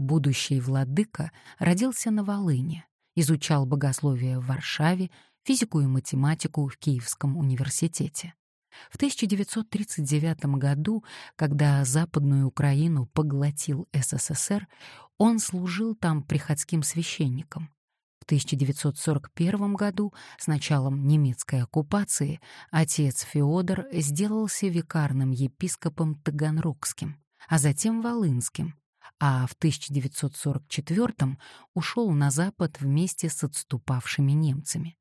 будущий владыка родился на Волыне, изучал богословие в Варшаве, физику и математику в Киевском университете. В 1939 году, когда Западную Украину поглотил СССР, он служил там приходским священником. В 1941 году, с началом немецкой оккупации, отец Феодор сделался викарным епископом Таганрогским, а затем Волынским, а в 1944 ушел на Запад вместе с отступавшими немцами.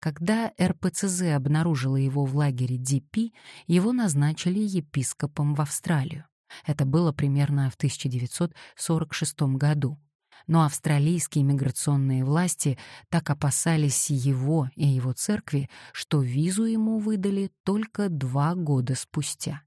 Когда РПЦЗ обнаружила его в лагере ДП, его назначили епископом в Австралию. Это было примерно в 1946 году. Но австралийские миграционные власти так опасались его и его церкви, что визу ему выдали только два года спустя.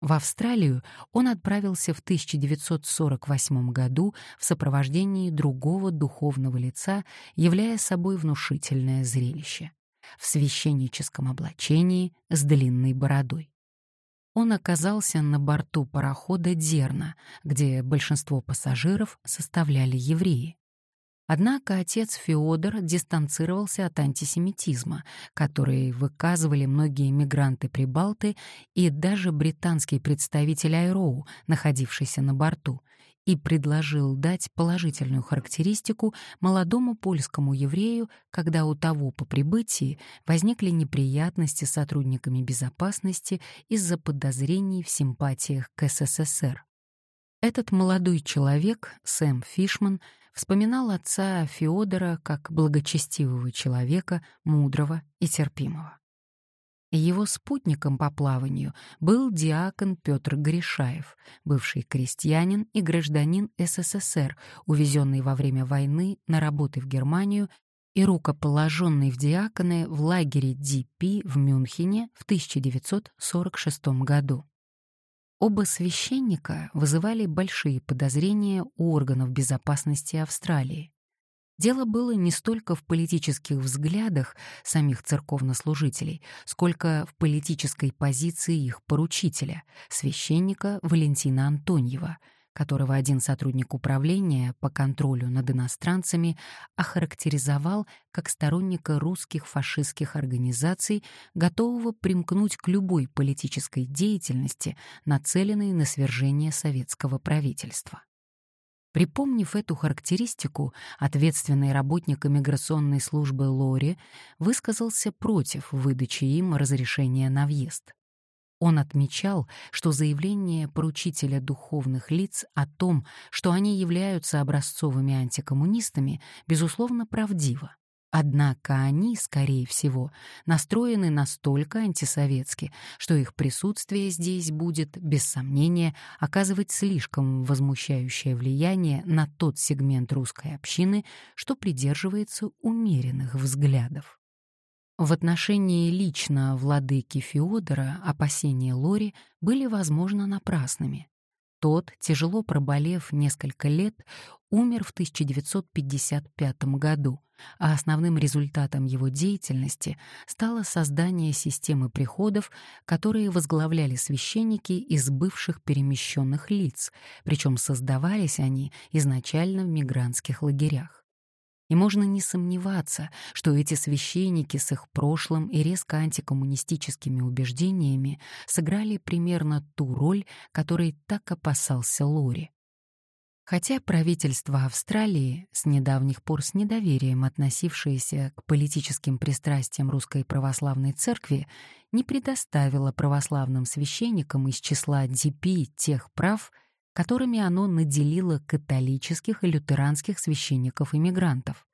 В Австралию он отправился в 1948 году в сопровождении другого духовного лица, являя собой внушительное зрелище в священническом облачении с длинной бородой. Он оказался на борту парохода «Дерна», где большинство пассажиров составляли евреи. Однако отец Феодор дистанцировался от антисемитизма, который выказывали многие мигранты-прибалты и даже британский представитель Айроу, находившийся на борту, и предложил дать положительную характеристику молодому польскому еврею, когда у того по прибытии возникли неприятности с сотрудниками безопасности из-за подозрений в симпатиях к СССР. Этот молодой человек, Сэм Фишман, вспоминал отца Феодора как благочестивого человека, мудрого и терпимого. Его спутником по плаванию был диакон Петр Гришаев, бывший крестьянин и гражданин СССР, увезенный во время войны на работы в Германию и рукоположенный в диаконы в лагере ДП в Мюнхене в 1946 году. Оба священника вызывали большие подозрения у органов безопасности Австралии. Дело было не столько в политических взглядах самих церковнослужителей, сколько в политической позиции их поручителя, священника Валентина Антоньева — которого один сотрудник управления по контролю над иностранцами охарактеризовал как сторонника русских фашистских организаций, готового примкнуть к любой политической деятельности, нацеленной на свержение советского правительства. Припомнив эту характеристику, ответственный работник иммиграционной службы Лори высказался против выдачи им разрешения на въезд. Он отмечал, что заявление поручителя духовных лиц о том, что они являются образцовыми антикоммунистами, безусловно правдиво. Однако они, скорее всего, настроены настолько антисоветски, что их присутствие здесь будет, без сомнения, оказывать слишком возмущающее влияние на тот сегмент русской общины, что придерживается умеренных взглядов. В отношении лично владыки Феодора опасения Лори были, возможно, напрасными. Тот, тяжело проболев несколько лет, умер в 1955 году, а основным результатом его деятельности стало создание системы приходов, которые возглавляли священники из бывших перемещенных лиц, причем создавались они изначально в мигрантских лагерях. И можно не сомневаться, что эти священники с их прошлым и резко антикоммунистическими убеждениями сыграли примерно ту роль, которой так опасался Лори. Хотя правительство Австралии, с недавних пор с недоверием относившееся к политическим пристрастиям Русской Православной Церкви, не предоставило православным священникам из числа ДП тех прав, которыми оно наделило католических и лютеранских священников-иммигрантов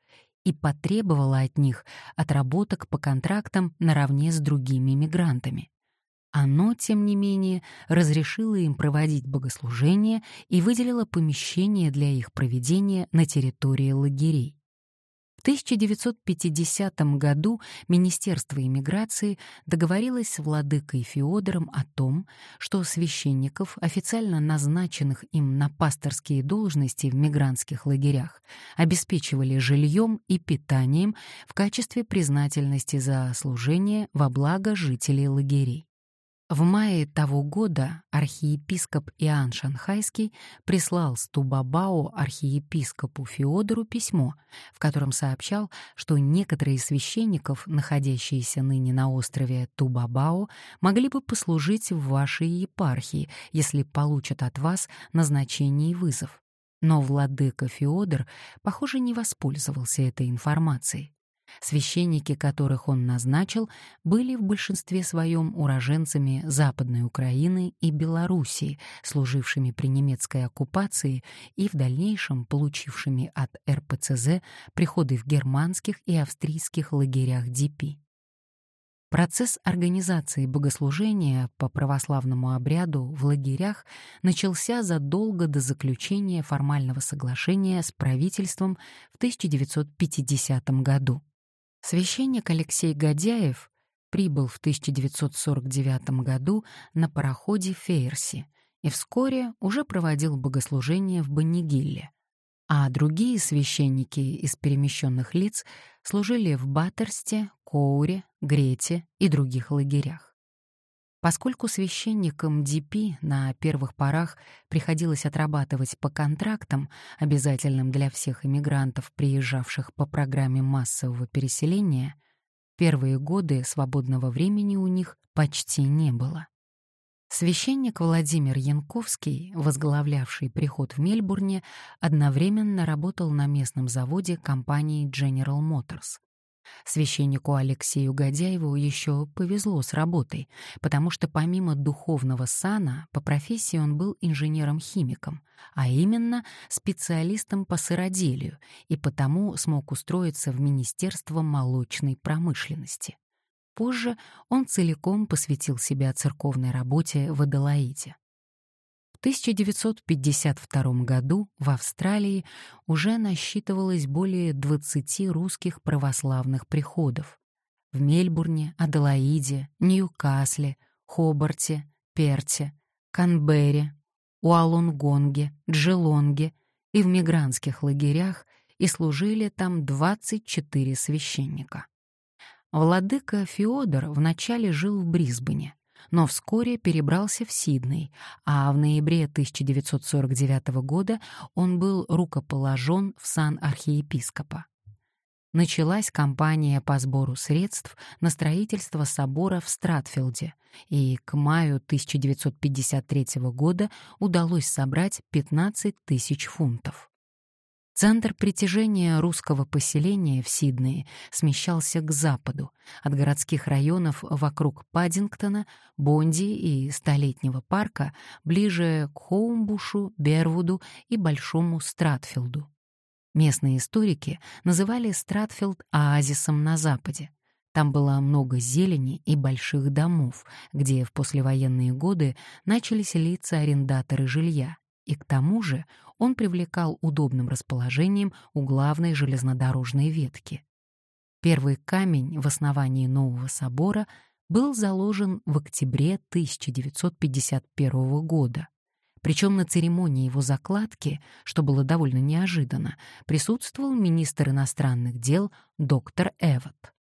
и потребовало от них отработок по контрактам наравне с другими мигрантами. Оно, тем не менее, разрешило им проводить богослужения и выделило помещение для их проведения на территории лагерей. 1950 году Министерство иммиграции договорилось с владыкой Феодором о том, что священников, официально назначенных им на пасторские должности в мигрантских лагерях, обеспечивали жильем и питанием в качестве признательности за служение во благо жителей лагерей. В мае того года архиепископ Иоанн Шанхайский прислал Стубабао архиепископу Феодору письмо, в котором сообщал, что некоторые священников, находящиеся ныне на острове Тубабао, могли бы послужить в вашей епархии, если получат от вас назначение и вызов. Но владыка Феодор, похоже, не воспользовался этой информацией. Священники, которых он назначил, были в большинстве своем уроженцами Западной Украины и Белоруссии, служившими при немецкой оккупации и в дальнейшем получившими от РПЦЗ приходы в германских и австрийских лагерях ДП. Процесс организации богослужения по православному обряду в лагерях начался задолго до заключения формального соглашения с правительством в 1950 году. Священник Алексей Годяев прибыл в 1949 году на пароходе «Фейерси» и вскоре уже проводил богослужение в Баннигилле, а другие священники из перемещенных лиц служили в Баттерсте, Коуре, Грете и других лагерях. Поскольку священникам ДП на первых порах приходилось отрабатывать по контрактам, обязательным для всех иммигрантов, приезжавших по программе массового переселения, первые годы свободного времени у них почти не было. Священник Владимир Янковский, возглавлявший приход в Мельбурне, одновременно работал на местном заводе компании General Motors. Священнику Алексею Годяеву еще повезло с работой, потому что помимо духовного сана по профессии он был инженером-химиком, а именно специалистом по сыроделию, и потому смог устроиться в Министерство молочной промышленности. Позже он целиком посвятил себя церковной работе в Адалаиде. В 1952 году в Австралии уже насчитывалось более 20 русских православных приходов. В Мельбурне, Аделаиде, Ньюкасле, Хобарте, Перте, Канберре, Уалунгонге, Джилонге и в мигрантских лагерях и служили там 24 священника. Владыка Феодор вначале жил в Брисбене, но вскоре перебрался в Сидней, а в ноябре 1949 года он был рукоположен в сан архиепископа. Началась кампания по сбору средств на строительство собора в Стратфилде, и к маю 1953 года удалось собрать 15 тысяч фунтов. Центр притяжения русского поселения в Сиднее смещался к западу, от городских районов вокруг Паддингтона, Бонди и Столетнего парка, ближе к Хоумбушу, Бервуду и Большому Стратфилду. Местные историки называли Стратфилд оазисом на западе. Там было много зелени и больших домов, где в послевоенные годы начали селиться арендаторы жилья, и к тому же он привлекал удобным расположением у главной железнодорожной ветки. Первый камень в основании нового собора был заложен в октябре 1951 года. Причем на церемонии его закладки, что было довольно неожиданно, присутствовал министр иностранных дел доктор Эвот.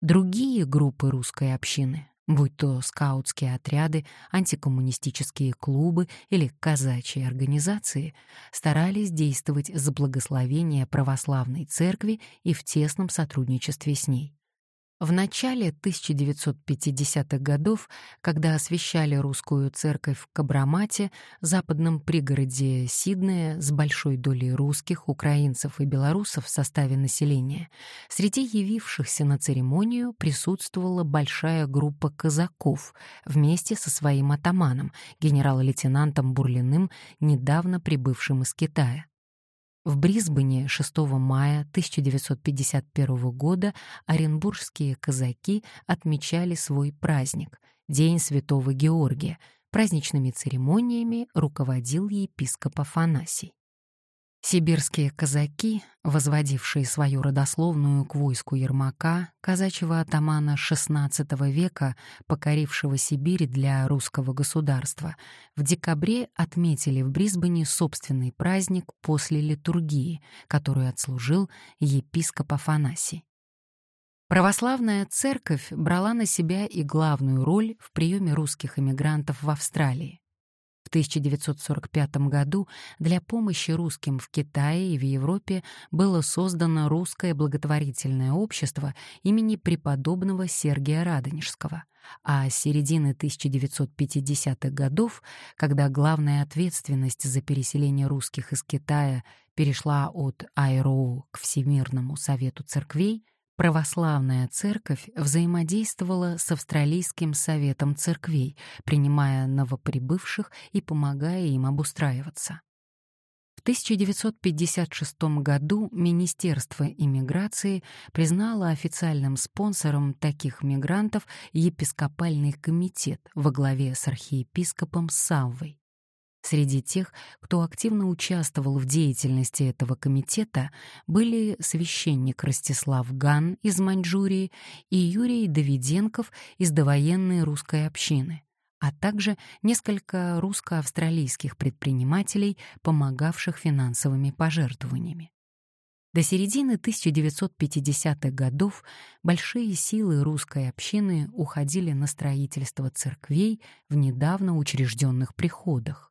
Другие группы русской общины будь то скаутские отряды, антикоммунистические клубы или казачьи организации, старались действовать за благословение православной церкви и в тесном сотрудничестве с ней. В начале 1950-х годов, когда освещали русскую церковь в Кабрамате, западном пригороде Сиднея с большой долей русских, украинцев и белорусов в составе населения, среди явившихся на церемонию присутствовала большая группа казаков вместе со своим атаманом, генерал-лейтенантом Бурлиным, недавно прибывшим из Китая. В Брисбене 6 мая 1951 года оренбургские казаки отмечали свой праздник — День Святого Георгия. Праздничными церемониями руководил епископ Афанасий. Сибирские казаки, возводившие свою родословную к войску Ермака, казачьего атамана XVI века, покорившего Сибирь для русского государства, в декабре отметили в Брисбене собственный праздник после литургии, которую отслужил епископ Афанасий. Православная церковь брала на себя и главную роль в приеме русских эмигрантов в Австралии. В 1945 году для помощи русским в Китае и в Европе было создано русское благотворительное общество имени преподобного Сергия Радонежского, а с середины 1950-х годов, когда главная ответственность за переселение русских из Китая перешла от АИРОУ к Всемирному Совету Церквей, Православная церковь взаимодействовала с Австралийским советом церквей, принимая новоприбывших и помогая им обустраиваться. В 1956 году Министерство иммиграции признало официальным спонсором таких мигрантов епископальный комитет во главе с архиепископом Саввой. Среди тех, кто активно участвовал в деятельности этого комитета, были священник Ростислав Ган из Маньчжурии и Юрий Давиденков из довоенной русской общины, а также несколько русско-австралийских предпринимателей, помогавших финансовыми пожертвованиями. До середины 1950-х годов большие силы русской общины уходили на строительство церквей в недавно учрежденных приходах.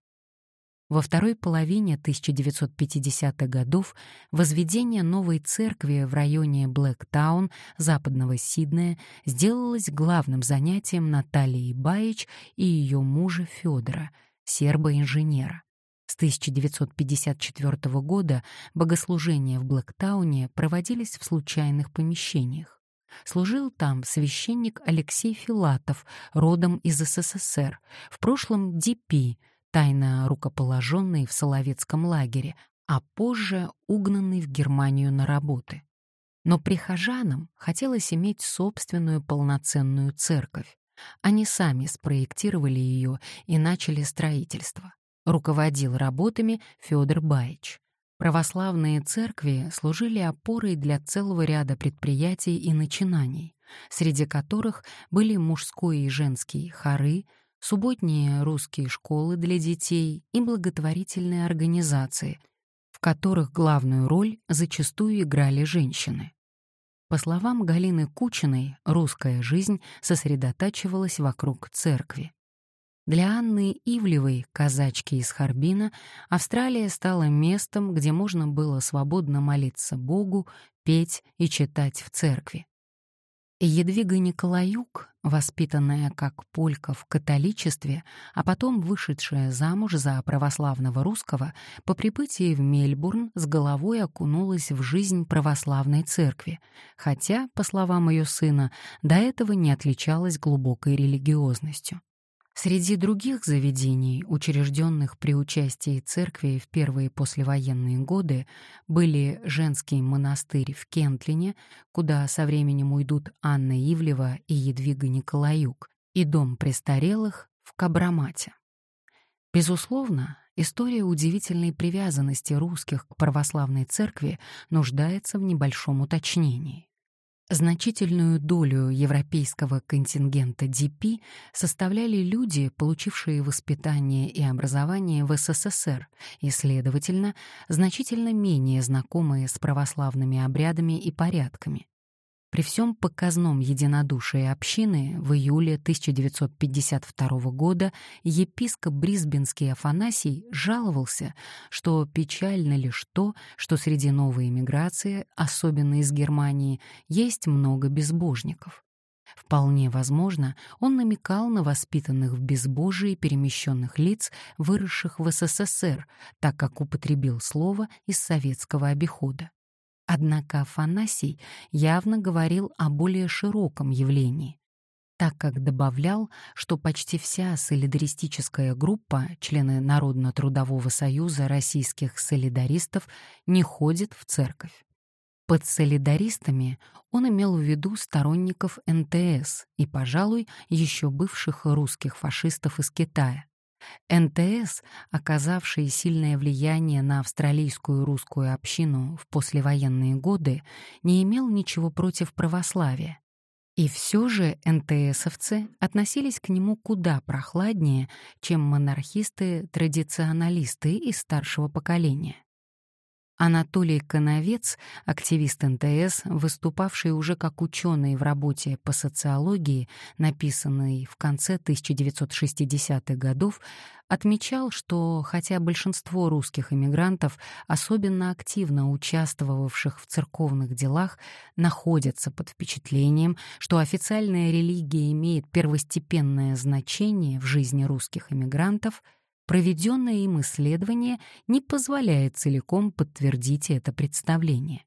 Во второй половине 1950-х годов возведение новой церкви в районе Блэктаун, западного Сиднея, сделалось главным занятием Натальи Баич и ее мужа Федора, серба-инженера. С 1954 года богослужения в Блэктауне проводились в случайных помещениях. Служил там священник Алексей Филатов, родом из СССР, в прошлом ДП, тайно рукоположенный в Соловецком лагере, а позже угнанный в Германию на работы. Но прихожанам хотелось иметь собственную полноценную церковь. Они сами спроектировали ее и начали строительство. Руководил работами Федор Баич. Православные церкви служили опорой для целого ряда предприятий и начинаний, среди которых были мужской и женский хоры, субботние русские школы для детей и благотворительные организации, в которых главную роль зачастую играли женщины. По словам Галины Кучиной, русская жизнь сосредотачивалась вокруг церкви. Для Анны Ивлевой, казачки из Харбина, Австралия стала местом, где можно было свободно молиться Богу, петь и читать в церкви. Едвига Николаюк, воспитанная как полька в католичестве, а потом вышедшая замуж за православного русского, по прибытии в Мельбурн с головой окунулась в жизнь православной церкви, хотя, по словам ее сына, до этого не отличалась глубокой религиозностью. Среди других заведений, учрежденных при участии церкви в первые послевоенные годы, были женский монастырь в Кентлине, куда со временем уйдут Анна Ивлева и Едвига Николаюк, и дом престарелых в Кабрамате. Безусловно, история удивительной привязанности русских к православной церкви нуждается в небольшом уточнении. Значительную долю европейского контингента ДП составляли люди, получившие воспитание и образование в СССР и, следовательно, значительно менее знакомые с православными обрядами и порядками. При всем показном единодушии общины в июле 1952 года епископ Брисбенский Афанасий жаловался, что печально лишь то, что среди новой эмиграции, особенно из Германии, есть много безбожников. Вполне возможно, он намекал на воспитанных в безбожии перемещенных лиц, выросших в СССР, так как употребил слово из советского обихода. Однако Афанасий явно говорил о более широком явлении, так как добавлял, что почти вся солидаристическая группа, члены Народно-трудового союза российских солидаристов, не ходит в церковь. Под солидаристами он имел в виду сторонников НТС и, пожалуй, еще бывших русских фашистов из Китая. НТС, оказавший сильное влияние на австралийскую русскую общину в послевоенные годы, не имел ничего против православия. И все же НТСовцы относились к нему куда прохладнее, чем монархисты-традиционалисты из старшего поколения. Анатолий Коновец, активист НТС, выступавший уже как ученый в работе по социологии, написанной в конце 1960-х годов, отмечал, что хотя большинство русских эмигрантов, особенно активно участвовавших в церковных делах, находятся под впечатлением, что официальная религия имеет первостепенное значение в жизни русских эмигрантов — Проведенное им исследование не позволяет целиком подтвердить это представление.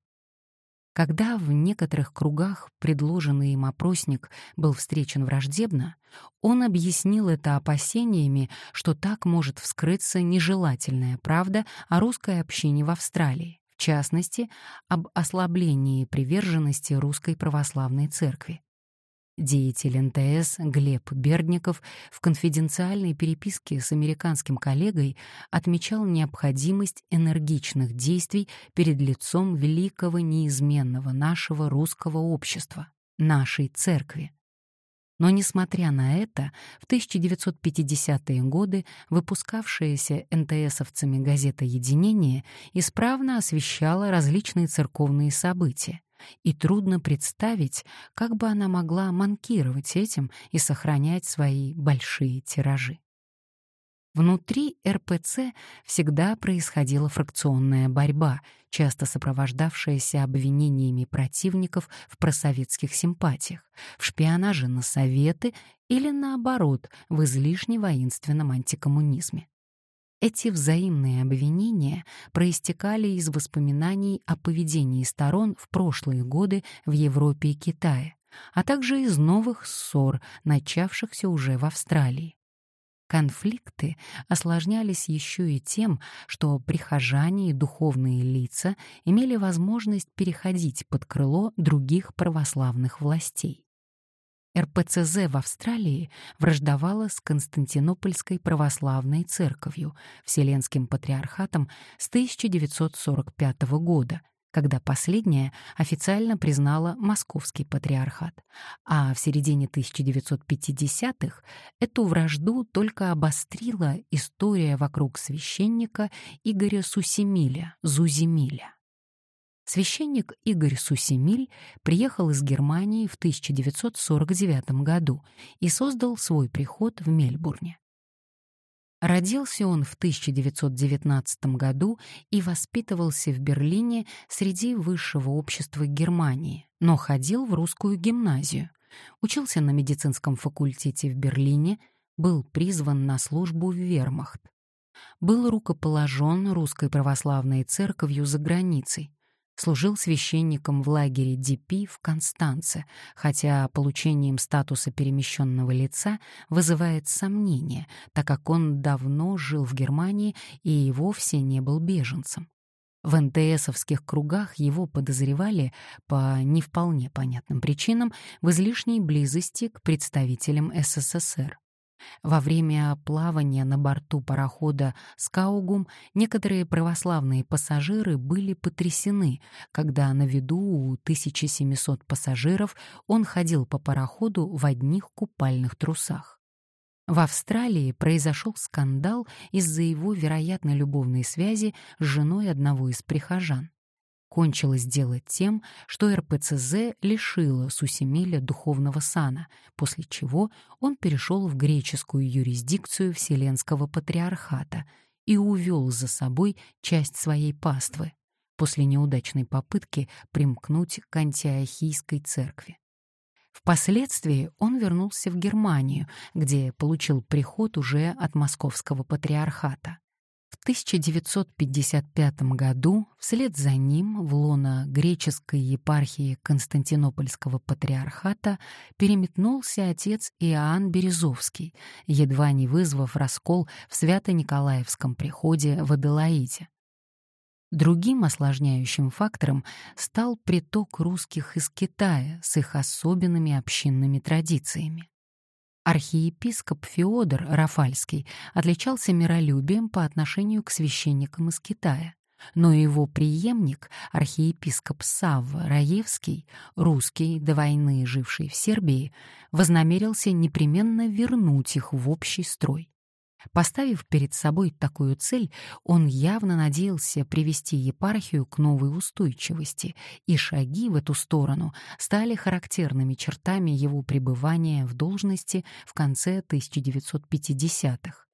Когда в некоторых кругах предложенный им опросник был встречен враждебно, он объяснил это опасениями, что так может вскрыться нежелательная правда о русской общине в Австралии, в частности, об ослаблении приверженности русской православной церкви. Деятель НТС Глеб Бердников в конфиденциальной переписке с американским коллегой отмечал необходимость энергичных действий перед лицом великого неизменного нашего русского общества, нашей церкви. Но, несмотря на это, в 1950-е годы выпускавшаяся НТСовцами газета «Единение» исправно освещала различные церковные события, и трудно представить, как бы она могла манкировать этим и сохранять свои большие тиражи. Внутри РПЦ всегда происходила фракционная борьба, часто сопровождавшаяся обвинениями противников в просоветских симпатиях, в шпионаже на Советы или, наоборот, в излишне воинственном антикоммунизме. Эти взаимные обвинения проистекали из воспоминаний о поведении сторон в прошлые годы в Европе и Китае, а также из новых ссор, начавшихся уже в Австралии. Конфликты осложнялись еще и тем, что прихожане и духовные лица имели возможность переходить под крыло других православных властей. РПЦЗ в Австралии враждовала с Константинопольской православной церковью, Вселенским патриархатом с 1945 года, когда последняя официально признала Московский патриархат, а в середине 1950-х эту вражду только обострила история вокруг священника Игоря Сусемиля, Зуземиля. Священник Игорь Сусемиль приехал из Германии в 1949 году и создал свой приход в Мельбурне. Родился он в 1919 году и воспитывался в Берлине среди высшего общества Германии, но ходил в русскую гимназию, учился на медицинском факультете в Берлине, был призван на службу в вермахт. Был рукоположен русской православной церковью за границей, служил священником в лагере Дипи в Констанце, хотя получением статуса перемещенного лица вызывает сомнения, так как он давно жил в Германии и вовсе не был беженцем. В НТСовских кругах его подозревали по не вполне понятным причинам в излишней близости к представителям СССР. Во время плавания на борту парохода «Скаугум» некоторые православные пассажиры были потрясены, когда на виду у 1700 пассажиров он ходил по пароходу в одних купальных трусах. В Австралии произошел скандал из-за его вероятно любовной связи с женой одного из прихожан кончилось дело тем, что РПЦЗ лишила Сусемиля духовного сана, после чего он перешел в греческую юрисдикцию Вселенского патриархата и увел за собой часть своей паствы после неудачной попытки примкнуть к антиохийской церкви. Впоследствии он вернулся в Германию, где получил приход уже от московского патриархата. В 1955 году вслед за ним в лоно греческой епархии Константинопольского патриархата переметнулся отец Иоанн Березовский, едва не вызвав раскол в Свято-Николаевском приходе в Аделаиде. Другим осложняющим фактором стал приток русских из Китая с их особенными общинными традициями. Архиепископ Феодор Рафальский отличался миролюбием по отношению к священникам из Китая, но его преемник, архиепископ Савва Раевский, русский, до войны живший в Сербии, вознамерился непременно вернуть их в общий строй. Поставив перед собой такую цель, он явно надеялся привести епархию к новой устойчивости, и шаги в эту сторону стали характерными чертами его пребывания в должности в конце 1950-х.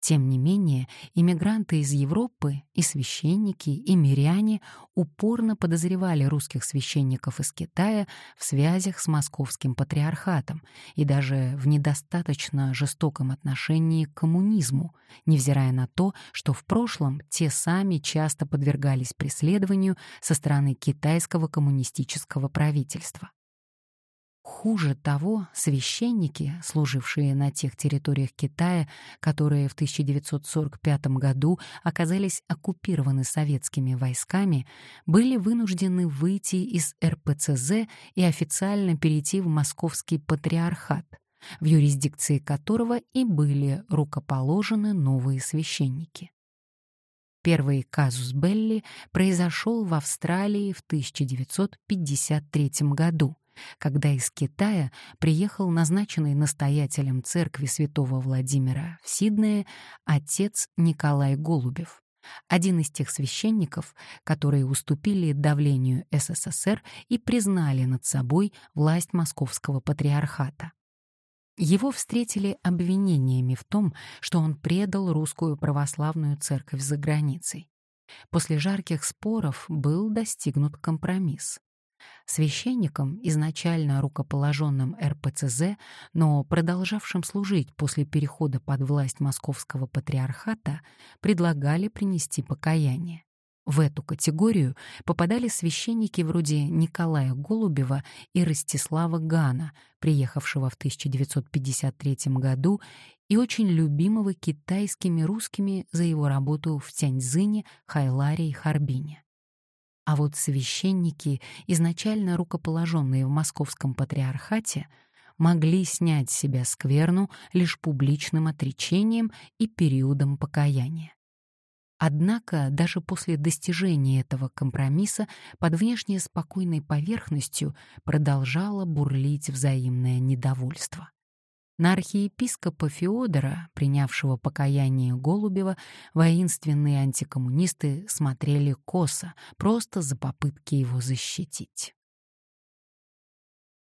Тем не менее, иммигранты из Европы и священники, и миряне упорно подозревали русских священников из Китая в связях с московским патриархатом и даже в недостаточно жестоком отношении к коммунизму, невзирая на то, что в прошлом те сами часто подвергались преследованию со стороны китайского коммунистического правительства. Хуже того, священники, служившие на тех территориях Китая, которые в 1945 году оказались оккупированы советскими войсками, были вынуждены выйти из РПЦЗ и официально перейти в Московский патриархат, в юрисдикции которого и были рукоположены новые священники. Первый казус Белли произошел в Австралии в 1953 году, когда из Китая приехал назначенный настоятелем церкви святого Владимира в Сиднее отец Николай Голубев, один из тех священников, которые уступили давлению СССР и признали над собой власть московского патриархата. Его встретили обвинениями в том, что он предал русскую православную церковь за границей. После жарких споров был достигнут компромисс. Священникам, изначально рукоположенным РПЦЗ, но продолжавшим служить после перехода под власть московского патриархата, предлагали принести покаяние. В эту категорию попадали священники вроде Николая Голубева и Ростислава Гана, приехавшего в 1953 году и очень любимого китайскими русскими за его работу в Тяньцзине, Хайларе и Харбине. А вот священники, изначально рукоположенные в московском патриархате, могли снять с себя скверну лишь публичным отречением и периодом покаяния. Однако даже после достижения этого компромисса под внешне спокойной поверхностью продолжало бурлить взаимное недовольство. На архиепископа Феодора, принявшего покаяние Голубева, воинственные антикоммунисты смотрели косо, просто за попытки его защитить.